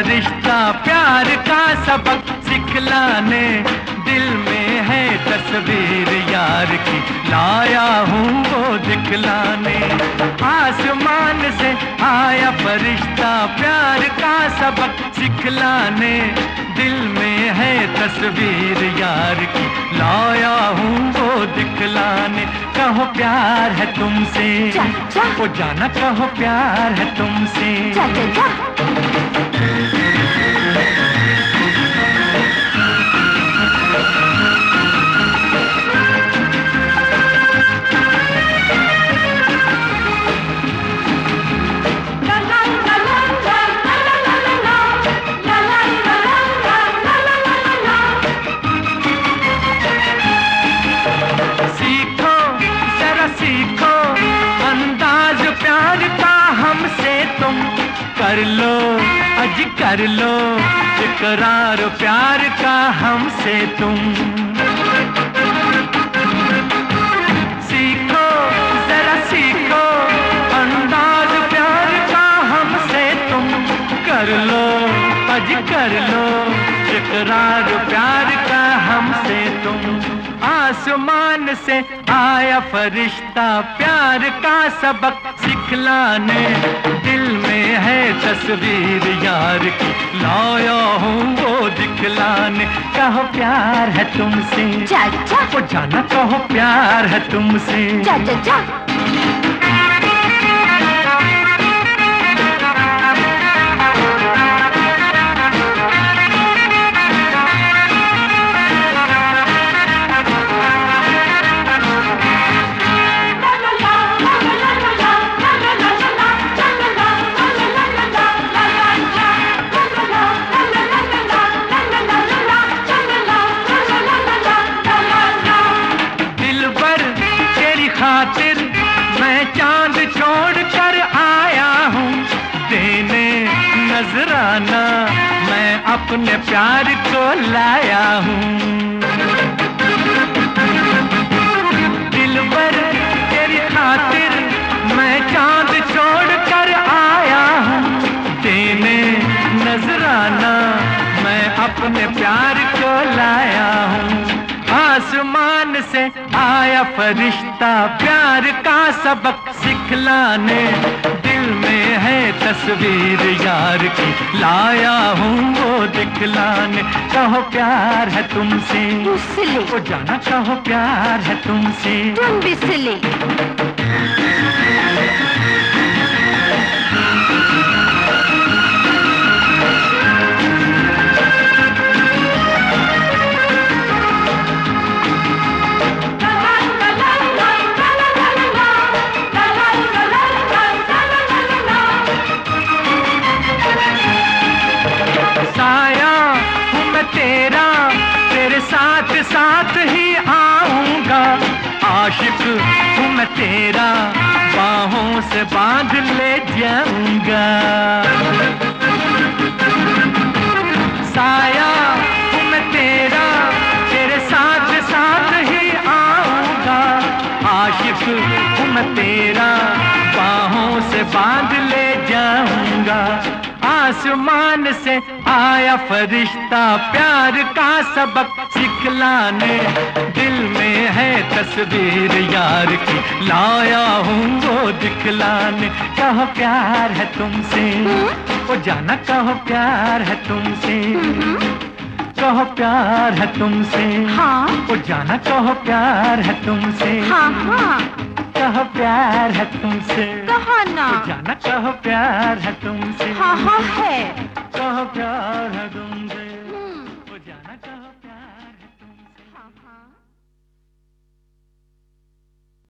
फरिश्ता प्यार का सबक सिखलाने दिल में है तस्वीर यार की। लाया हूँ वो दिखलाने। आसमान से आया फरिश्ता प्यार का सबक सिखलाने। दिल में है तस्वीर यार की। लाया हूँ वो दिखलाने। कहो प्यार है तुमसे। वो जाना कहो प्यार है तुमसे। कर लो, अज कर लो। इकरार प्यार का हमसे तुम। सीखो, जरा सीखो, अंदाज प्यार का हमसे तुम। कर लो, अज कर लो, इकरार प्यार का हमसे तुम। आसमान से आया फरिश्ता, प्यार का सबक। सिखलाने दिल में है तस्वीर यार की। लाया हूँ वो दिखलाने कहो प्यार है तुमसे। चाचा। जा वो जाना कहो प्यार है तुमसे। जा जा जा नजराना मैं अपने प्यार को लाया हूँ। दिल भर तेरी खातिर मैं चाँद छोड़ कर आया हूँ। देने नजराना, मैं अपने प्यार को लाया हूँ। आसमान से आया फरिश्ता, प्यार का सबक सिखलाने दिल में है तस्वीर यार की। लाया हूँ वो दिखलाने। कहो प्यार है तुमसे। तू सिले जाना कहो प्यार है तुमसे। तुम भी साया, हूँ मैं तेरा, तेरे साथ साथ ही आऊँगा। आशिक, हूँ मैं तेरा, बाहों से बाँध ले जाऊँगा। आसमान से आया फरिश्ता प्यार का सबक सिखलाने। दिल में है तस्वीर यार की लाया हूँ वो दिखलाने। कहो प्यार है तुमसे वो जाना कहो प्यार है तुमसे। कहो प्यार है तुमसे हाँ। वो जाना कहो प्यार है तुमसे। हाँ हाँ। कहो प्यार है तुमसे कहा ना। जाना कहो प्यार है तुमसे। हाँ प्यार